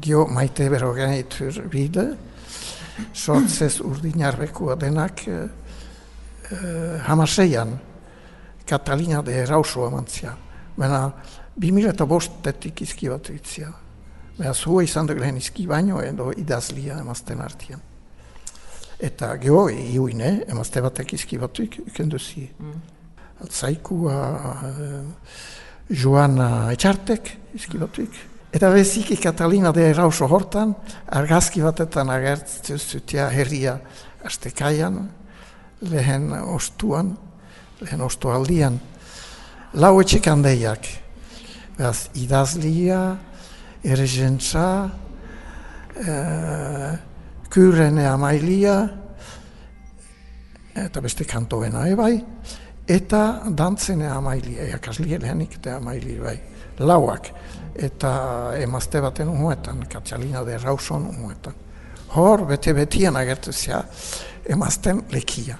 gio maite berogenitur bide, sortzez urdinarbekua denak e, e, hamaseian Katalina de Rauso amantzia. Baina, bi mila eta bostetik izki bat itzia. Baina, zua izan dut lehen izki baino edo idazlia emazten artian. Eta geho, iuine, emazte batek izki batuk, ikenduzi. Mm. Altzaikua, uh, Joana Etxartek izki batuk. Eta beziki Katalina de Rauso hortan, argazki batetan agertzen zutia herria astekaian, lehen ostuan, lehen ostu aldian, lau etxek handeiak. Beraz, idazlia, errezentza, e, kürene amailia, eta beste kantoena ebai, eta dantzene amailia, jakaslia lehenik eta amailia bai, lauak, eta emazte baten umuetan, katxalina de rauson umuetan. Hor, bete-betian agertuzia, emazten lekia.